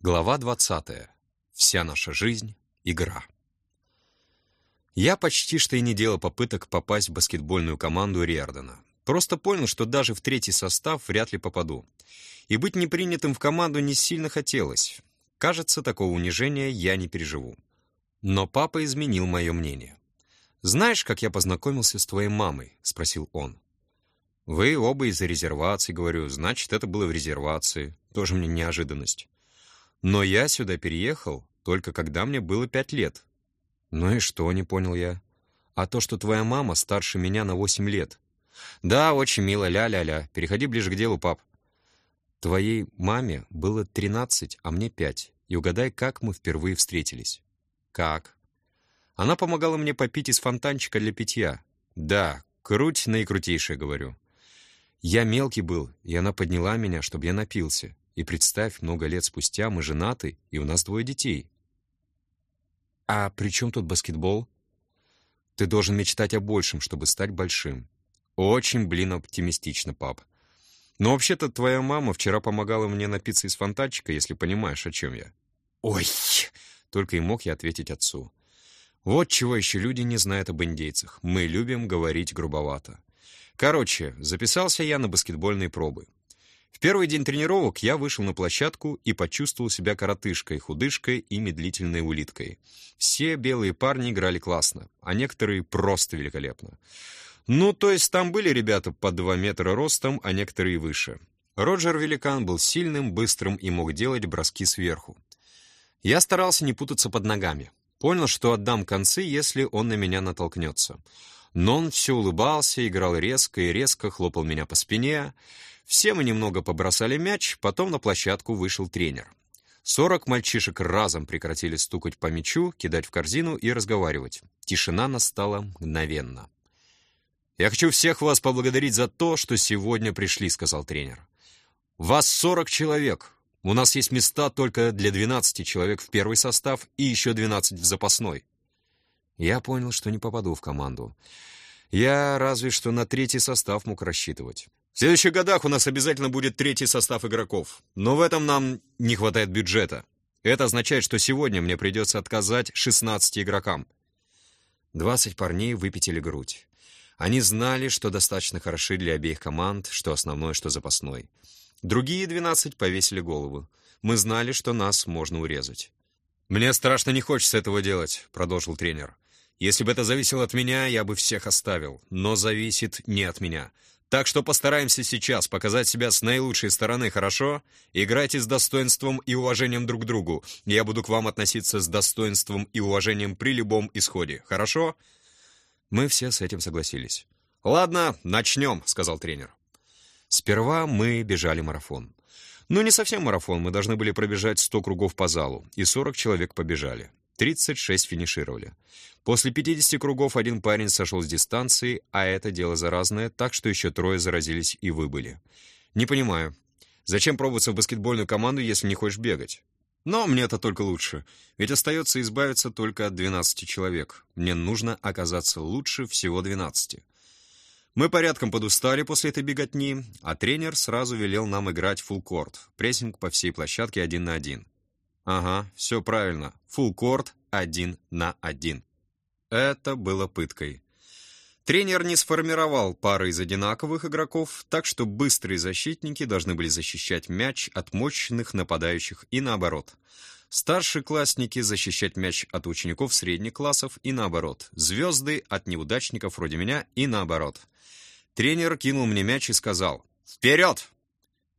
Глава 20. Вся наша жизнь — игра. Я почти что и не делал попыток попасть в баскетбольную команду Риардена. Просто понял, что даже в третий состав вряд ли попаду. И быть непринятым в команду не сильно хотелось. Кажется, такого унижения я не переживу. Но папа изменил мое мнение. «Знаешь, как я познакомился с твоей мамой?» — спросил он. «Вы оба из резервации, — говорю, — значит, это было в резервации. Тоже мне неожиданность. Но я сюда переехал только когда мне было пять лет. Ну и что, не понял я. А то, что твоя мама старше меня на восемь лет. Да, очень мило, ля-ля-ля. Переходи ближе к делу, пап. Твоей маме было тринадцать, а мне пять. И угадай, как мы впервые встретились. Как? Она помогала мне попить из фонтанчика для питья. Да, круть наикрутейшее, говорю. Я мелкий был, и она подняла меня, чтобы я напился. И представь, много лет спустя мы женаты, и у нас двое детей. А при чем тут баскетбол? Ты должен мечтать о большем, чтобы стать большим. Очень, блин, оптимистично, пап. Но вообще-то твоя мама вчера помогала мне напиться из фонтанчика, если понимаешь, о чем я. Ой! Только и мог я ответить отцу. Вот чего еще люди не знают об индейцах. Мы любим говорить грубовато. Короче, записался я на баскетбольные пробы. В первый день тренировок я вышел на площадку и почувствовал себя коротышкой, худышкой и медлительной улиткой. Все белые парни играли классно, а некоторые просто великолепно. Ну, то есть там были ребята по 2 метра ростом, а некоторые выше. Роджер Великан был сильным, быстрым и мог делать броски сверху. Я старался не путаться под ногами. Понял, что отдам концы, если он на меня натолкнется. Но он все улыбался, играл резко и резко, хлопал меня по спине. Все мы немного побросали мяч, потом на площадку вышел тренер. Сорок мальчишек разом прекратили стукать по мячу, кидать в корзину и разговаривать. Тишина настала мгновенно. «Я хочу всех вас поблагодарить за то, что сегодня пришли», — сказал тренер. «Вас сорок человек. У нас есть места только для двенадцати человек в первый состав и еще двенадцать в запасной». Я понял, что не попаду в команду. Я разве что на третий состав мог рассчитывать. В следующих годах у нас обязательно будет третий состав игроков, но в этом нам не хватает бюджета. Это означает, что сегодня мне придется отказать 16 игрокам. 20 парней выпятили грудь. Они знали, что достаточно хороши для обеих команд, что основной, что запасной. Другие 12 повесили голову. Мы знали, что нас можно урезать. «Мне страшно не хочется этого делать», — продолжил тренер. «Если бы это зависело от меня, я бы всех оставил. Но зависит не от меня. Так что постараемся сейчас показать себя с наилучшей стороны, хорошо? Играйте с достоинством и уважением друг к другу. Я буду к вам относиться с достоинством и уважением при любом исходе, хорошо?» Мы все с этим согласились. «Ладно, начнем», — сказал тренер. Сперва мы бежали марафон. Но не совсем марафон, мы должны были пробежать 100 кругов по залу, и 40 человек побежали. 36 финишировали. После 50 кругов один парень сошел с дистанции, а это дело заразное, так что еще трое заразились и выбыли. Не понимаю, зачем пробоваться в баскетбольную команду, если не хочешь бегать? Но мне это только лучше, ведь остается избавиться только от 12 человек. Мне нужно оказаться лучше всего 12. Мы порядком подустали после этой беготни, а тренер сразу велел нам играть фулкорт, прессинг по всей площадке один на один. Ага, все правильно. Фулкорт один на один. Это было пыткой. Тренер не сформировал пары из одинаковых игроков, так что быстрые защитники должны были защищать мяч от мощных нападающих и наоборот. Старшеклассники защищать мяч от учеников средних классов и наоборот. Звезды от неудачников вроде меня и наоборот. Тренер кинул мне мяч и сказал «Вперед!».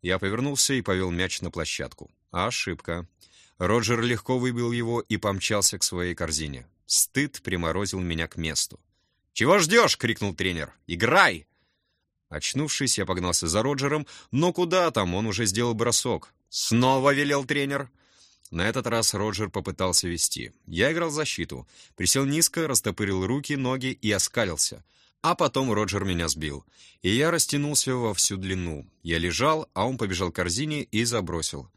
Я повернулся и повел мяч на площадку. Ошибка. Роджер легко выбил его и помчался к своей корзине. Стыд приморозил меня к месту. «Чего ждешь?» — крикнул тренер. «Играй!» Очнувшись, я погнался за Роджером, но куда там, он уже сделал бросок. «Снова велел тренер!» На этот раз Роджер попытался вести. Я играл защиту. Присел низко, растопырил руки, ноги и оскалился. А потом Роджер меня сбил. И я растянулся во всю длину. Я лежал, а он побежал к корзине и забросил.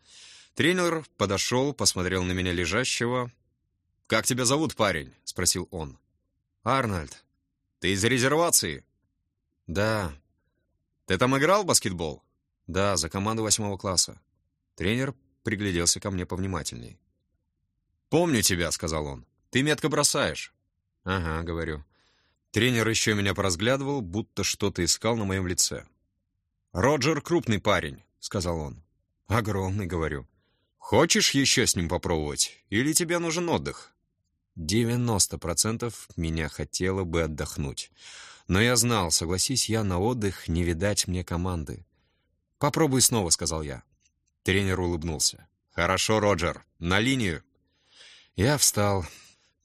Тренер подошел, посмотрел на меня лежащего. «Как тебя зовут, парень?» — спросил он. «Арнольд». «Ты из резервации?» «Да». «Ты там играл в баскетбол?» «Да, за команду восьмого класса». Тренер пригляделся ко мне повнимательней. «Помню тебя», — сказал он. «Ты метко бросаешь». «Ага», — говорю. Тренер еще меня поразглядывал, будто что-то искал на моем лице. «Роджер крупный парень», — сказал он. «Огромный», — говорю. «Хочешь еще с ним попробовать? Или тебе нужен отдых?» Девяносто процентов меня хотело бы отдохнуть. Но я знал, согласись я на отдых, не видать мне команды. «Попробуй снова», — сказал я. Тренер улыбнулся. «Хорошо, Роджер. На линию». Я встал.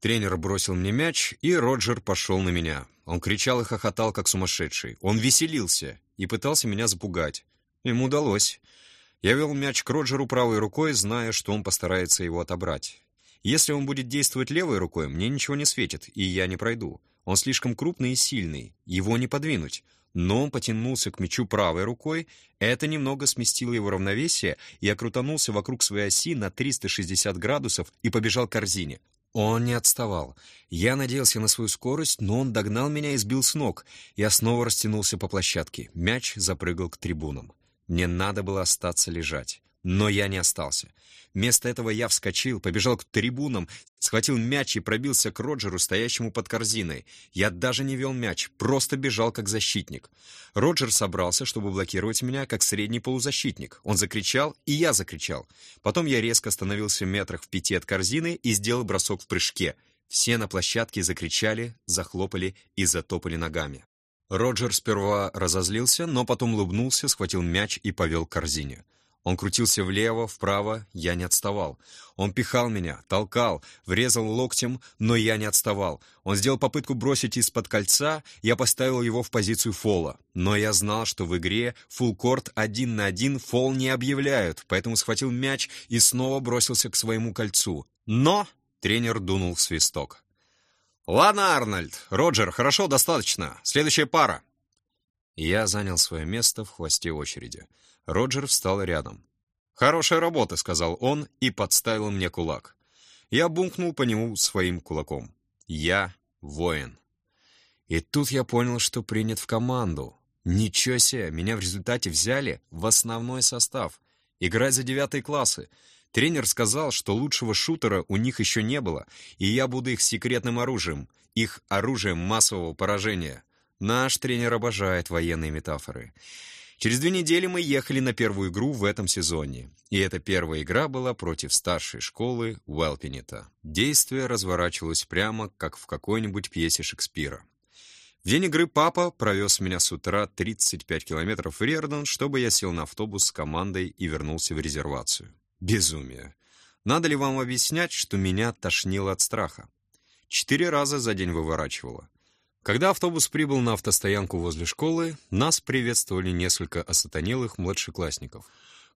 Тренер бросил мне мяч, и Роджер пошел на меня. Он кричал и хохотал, как сумасшедший. Он веселился и пытался меня запугать. Ему удалось. Я вел мяч к Роджеру правой рукой, зная, что он постарается его отобрать. Если он будет действовать левой рукой, мне ничего не светит, и я не пройду. Он слишком крупный и сильный, его не подвинуть. Но он потянулся к мячу правой рукой, это немного сместило его равновесие, и я крутанулся вокруг своей оси на 360 градусов и побежал к корзине. Он не отставал. Я надеялся на свою скорость, но он догнал меня и сбил с ног. Я снова растянулся по площадке. Мяч запрыгал к трибунам. Мне надо было остаться лежать. Но я не остался. Вместо этого я вскочил, побежал к трибунам, схватил мяч и пробился к Роджеру, стоящему под корзиной. Я даже не вел мяч, просто бежал как защитник. Роджер собрался, чтобы блокировать меня, как средний полузащитник. Он закричал, и я закричал. Потом я резко остановился в метрах в пяти от корзины и сделал бросок в прыжке. Все на площадке закричали, захлопали и затопали ногами. Роджер сперва разозлился, но потом улыбнулся, схватил мяч и повел к корзине. Он крутился влево, вправо, я не отставал. Он пихал меня, толкал, врезал локтем, но я не отставал. Он сделал попытку бросить из-под кольца, я поставил его в позицию фола. Но я знал, что в игре фулкорт один на один фол не объявляют, поэтому схватил мяч и снова бросился к своему кольцу. Но тренер дунул в свисток. «Ладно, Арнольд. Роджер, хорошо, достаточно. Следующая пара». Я занял свое место в хвосте очереди. Роджер встал рядом. «Хорошая работа», — сказал он и подставил мне кулак. Я бумкнул по нему своим кулаком. «Я воин». И тут я понял, что принят в команду. Ничего себе, меня в результате взяли в основной состав. Играть за девятые классы. Тренер сказал, что лучшего шутера у них еще не было, и я буду их секретным оружием, их оружием массового поражения. Наш тренер обожает военные метафоры. Через две недели мы ехали на первую игру в этом сезоне. И эта первая игра была против старшей школы Уэлпинета. Действие разворачивалось прямо, как в какой-нибудь пьесе Шекспира. В день игры папа провез меня с утра 35 километров в Рердон, чтобы я сел на автобус с командой и вернулся в резервацию. Безумие. Надо ли вам объяснять, что меня тошнило от страха? Четыре раза за день выворачивало. Когда автобус прибыл на автостоянку возле школы, нас приветствовали несколько осатанелых младшеклассников.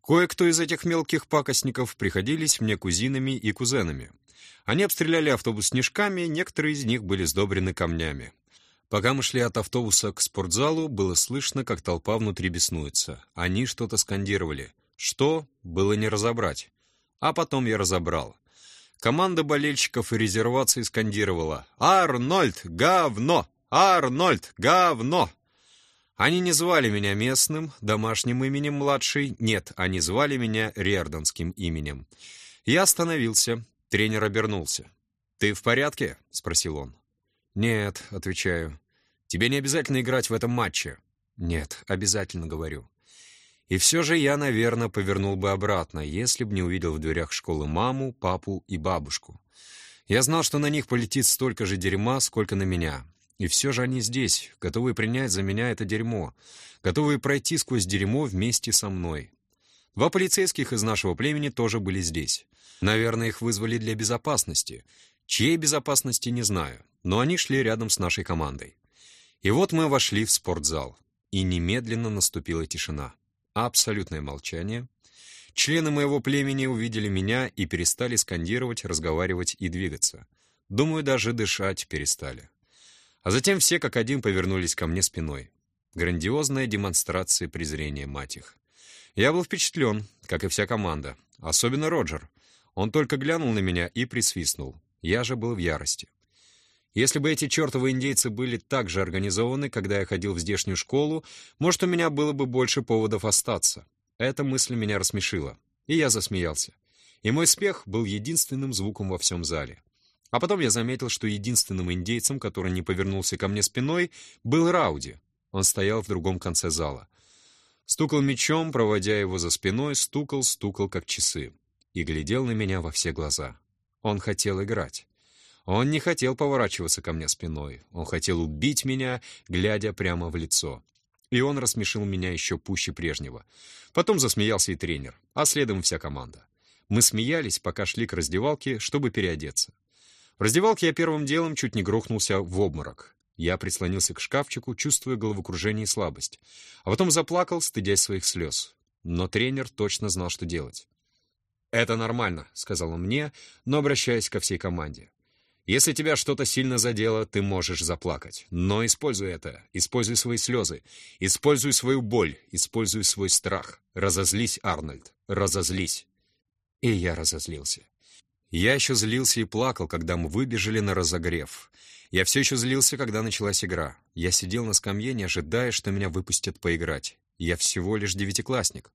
Кое-кто из этих мелких пакостников приходились мне кузинами и кузенами. Они обстреляли автобус снежками, некоторые из них были сдобрены камнями. Пока мы шли от автобуса к спортзалу, было слышно, как толпа внутри беснуется. Они что-то скандировали. Что, было не разобрать. А потом я разобрал. Команда болельщиков и резервации скандировала «Арнольд, говно!» «Арнольд, говно!» Они не звали меня местным, домашним именем младший. Нет, они звали меня Рердонским именем. Я остановился. Тренер обернулся. «Ты в порядке?» — спросил он. «Нет», — отвечаю. «Тебе не обязательно играть в этом матче». «Нет, обязательно говорю». И все же я, наверное, повернул бы обратно, если бы не увидел в дверях школы маму, папу и бабушку. Я знал, что на них полетит столько же дерьма, сколько на меня. И все же они здесь, готовые принять за меня это дерьмо, готовые пройти сквозь дерьмо вместе со мной. Два полицейских из нашего племени тоже были здесь. Наверное, их вызвали для безопасности. Чьей безопасности, не знаю, но они шли рядом с нашей командой. И вот мы вошли в спортзал, и немедленно наступила тишина. Абсолютное молчание. Члены моего племени увидели меня и перестали скандировать, разговаривать и двигаться. Думаю, даже дышать перестали. А затем все как один повернулись ко мне спиной. Грандиозная демонстрация презрения, мать их. Я был впечатлен, как и вся команда. Особенно Роджер. Он только глянул на меня и присвистнул. Я же был в ярости. Если бы эти чертовы индейцы были так же организованы, когда я ходил в здешнюю школу, может, у меня было бы больше поводов остаться. Эта мысль меня рассмешила. И я засмеялся. И мой смех был единственным звуком во всем зале. А потом я заметил, что единственным индейцем, который не повернулся ко мне спиной, был Рауди. Он стоял в другом конце зала. Стукал мечом, проводя его за спиной, стукал, стукал, как часы. И глядел на меня во все глаза. Он хотел играть. Он не хотел поворачиваться ко мне спиной. Он хотел убить меня, глядя прямо в лицо. И он рассмешил меня еще пуще прежнего. Потом засмеялся и тренер, а следом вся команда. Мы смеялись, пока шли к раздевалке, чтобы переодеться. В раздевалке я первым делом чуть не грохнулся в обморок. Я прислонился к шкафчику, чувствуя головокружение и слабость. А потом заплакал, стыдясь своих слез. Но тренер точно знал, что делать. «Это нормально», — сказал он мне, но обращаясь ко всей команде. Если тебя что-то сильно задело, ты можешь заплакать. Но используй это. Используй свои слезы. Используй свою боль. Используй свой страх. Разозлись, Арнольд. Разозлись. И я разозлился. Я еще злился и плакал, когда мы выбежали на разогрев. Я все еще злился, когда началась игра. Я сидел на скамье, не ожидая, что меня выпустят поиграть. Я всего лишь девятиклассник.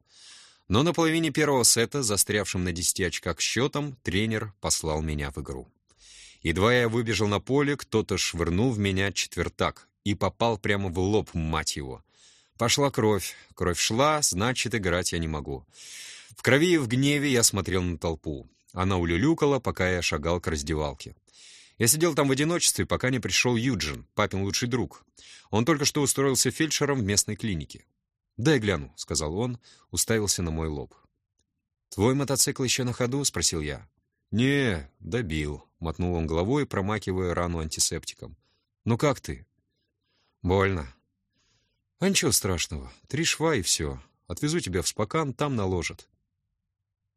Но на половине первого сета, застрявшим на десяти очках счетом, тренер послал меня в игру. Едва я выбежал на поле, кто-то швырнул в меня четвертак и попал прямо в лоб, мать его. Пошла кровь. Кровь шла, значит, играть я не могу. В крови и в гневе я смотрел на толпу. Она улюлюкала, пока я шагал к раздевалке. Я сидел там в одиночестве, пока не пришел Юджин, папин лучший друг. Он только что устроился фельдшером в местной клинике. «Дай гляну», — сказал он, уставился на мой лоб. «Твой мотоцикл еще на ходу?» — спросил я. «Не, добил», — мотнул он головой, промакивая рану антисептиком. «Ну как ты?» «Больно». «А ничего страшного. Три шва и все. Отвезу тебя в Спокан, там наложат».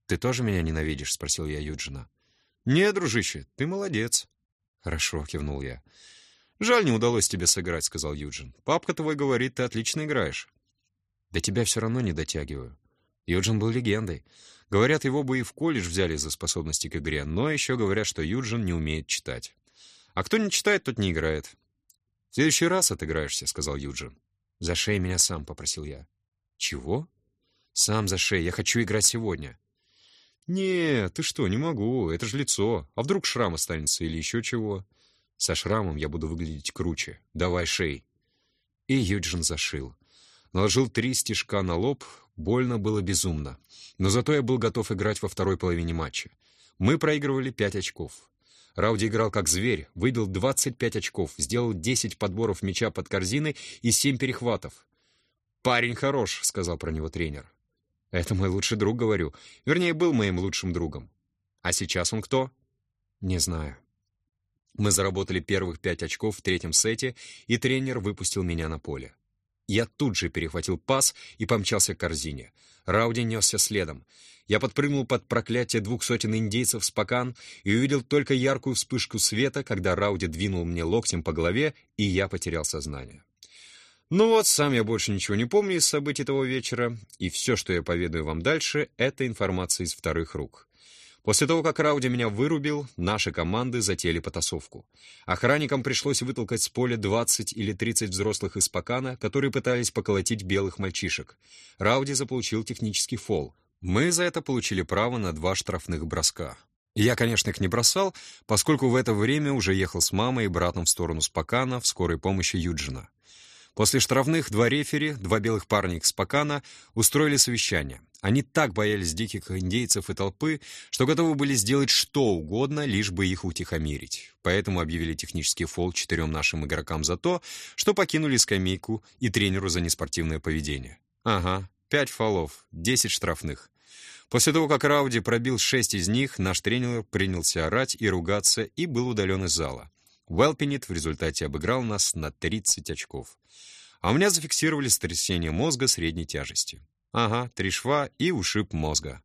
«Ты тоже меня ненавидишь?» — спросил я Юджина. «Не, дружище, ты молодец». «Хорошо», — кивнул я. «Жаль, не удалось тебе сыграть», — сказал Юджин. «Папка твой говорит, ты отлично играешь». «До тебя все равно не дотягиваю». Юджин был легендой. Говорят, его бы и в колледж взяли за способности к игре, но еще говорят, что Юджин не умеет читать. А кто не читает, тот не играет. «В следующий раз отыграешься», — сказал Юджин. «За шею меня сам», — попросил я. «Чего?» «Сам за шею. Я хочу играть сегодня». «Не, ты что, не могу. Это же лицо. А вдруг шрам останется или еще чего?» «Со шрамом я буду выглядеть круче. Давай шей». И Юджин зашил. Наложил три стежка на лоб, больно было безумно. Но зато я был готов играть во второй половине матча. Мы проигрывали пять очков. Рауди играл как зверь, выбил 25 очков, сделал 10 подборов мяча под корзиной и 7 перехватов. «Парень хорош», — сказал про него тренер. «Это мой лучший друг, говорю. Вернее, был моим лучшим другом. А сейчас он кто?» «Не знаю». Мы заработали первых пять очков в третьем сете, и тренер выпустил меня на поле. Я тут же перехватил пас и помчался к корзине. Рауди несся следом. Я подпрыгнул под проклятие двух сотен индейцев с покан и увидел только яркую вспышку света, когда Рауди двинул мне локтем по голове, и я потерял сознание. Ну вот, сам я больше ничего не помню из событий того вечера, и все, что я поведаю вам дальше, это информация из вторых рук. После того, как Рауди меня вырубил, наши команды затеяли потасовку. Охранникам пришлось вытолкать с поля 20 или 30 взрослых из Пакана, которые пытались поколотить белых мальчишек. Рауди заполучил технический фол. Мы за это получили право на два штрафных броска. Я, конечно, их не бросал, поскольку в это время уже ехал с мамой и братом в сторону Спакана в скорой помощи Юджина. После штрафных два рефери, два белых парня из Спакана, устроили совещание. Они так боялись диких индейцев и толпы, что готовы были сделать что угодно, лишь бы их утихомирить. Поэтому объявили технический фол четырем нашим игрокам за то, что покинули скамейку и тренеру за неспортивное поведение. Ага, пять фолов, десять штрафных. После того, как Рауди пробил шесть из них, наш тренер принялся орать и ругаться и был удален из зала. Уэлпинет в результате обыграл нас на 30 очков. А у меня зафиксировали сотрясение мозга средней тяжести. Ага, три шва и ушиб мозга.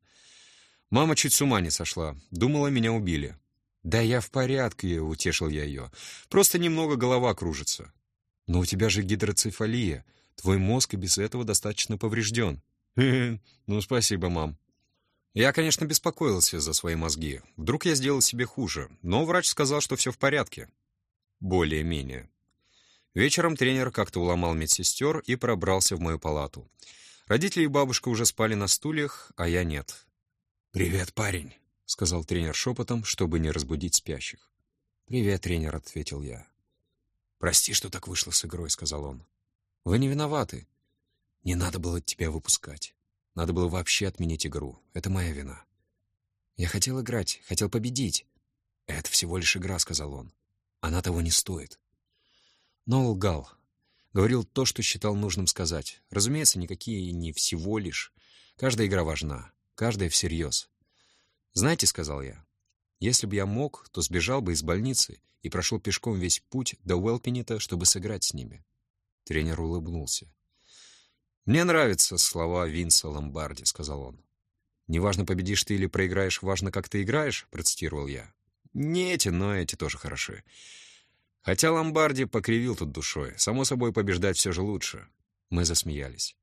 Мама чуть с ума не сошла. Думала, меня убили. «Да я в порядке», — утешил я ее. «Просто немного голова кружится». «Но у тебя же гидроцефалия. Твой мозг и без этого достаточно поврежден». «Ну, спасибо, мам». Я, конечно, беспокоился за свои мозги. Вдруг я сделал себе хуже, но врач сказал, что все в порядке. Более-менее. Вечером тренер как-то уломал медсестер и пробрался в мою палату. Родители и бабушка уже спали на стульях, а я нет. «Привет, парень», — сказал тренер шепотом, чтобы не разбудить спящих. «Привет, тренер», — ответил я. «Прости, что так вышло с игрой», — сказал он. «Вы не виноваты. Не надо было тебя выпускать. Надо было вообще отменить игру. Это моя вина. Я хотел играть, хотел победить. Это всего лишь игра, сказал он. Она того не стоит. Но лгал. Говорил то, что считал нужным сказать. Разумеется, никакие не всего лишь. Каждая игра важна. Каждая всерьез. «Знаете, — сказал я, — если бы я мог, то сбежал бы из больницы и прошел пешком весь путь до Уэлпинета, чтобы сыграть с ними». Тренер улыбнулся. «Мне нравятся слова Винса Ломбарди», — сказал он. «Неважно, победишь ты или проиграешь, важно, как ты играешь», — процитировал я. «Не эти, но эти тоже хороши». Хотя Ломбарди покривил тут душой. Само собой, побеждать все же лучше. Мы засмеялись.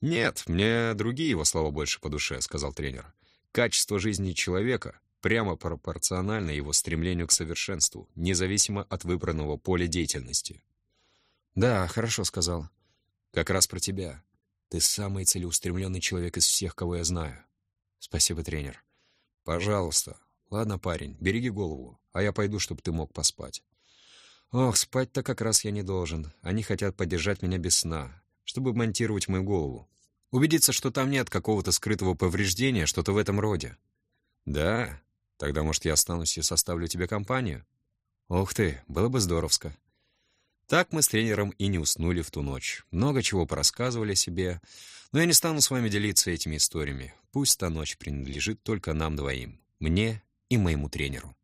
«Нет, мне другие его слова больше по душе», — сказал тренер. «Качество жизни человека прямо пропорционально его стремлению к совершенству, независимо от выбранного поля деятельности». «Да, хорошо», — сказал. Как раз про тебя. Ты самый целеустремленный человек из всех, кого я знаю. Спасибо, тренер. Пожалуйста. Ладно, парень, береги голову, а я пойду, чтобы ты мог поспать. Ох, спать-то как раз я не должен. Они хотят поддержать меня без сна, чтобы монтировать мою голову. Убедиться, что там нет какого-то скрытого повреждения, что-то в этом роде. Да? Тогда, может, я останусь и составлю тебе компанию? Ух ты, было бы здоровско. Так мы с тренером и не уснули в ту ночь. Много чего порассказывали себе, но я не стану с вами делиться этими историями. Пусть та ночь принадлежит только нам двоим, мне и моему тренеру.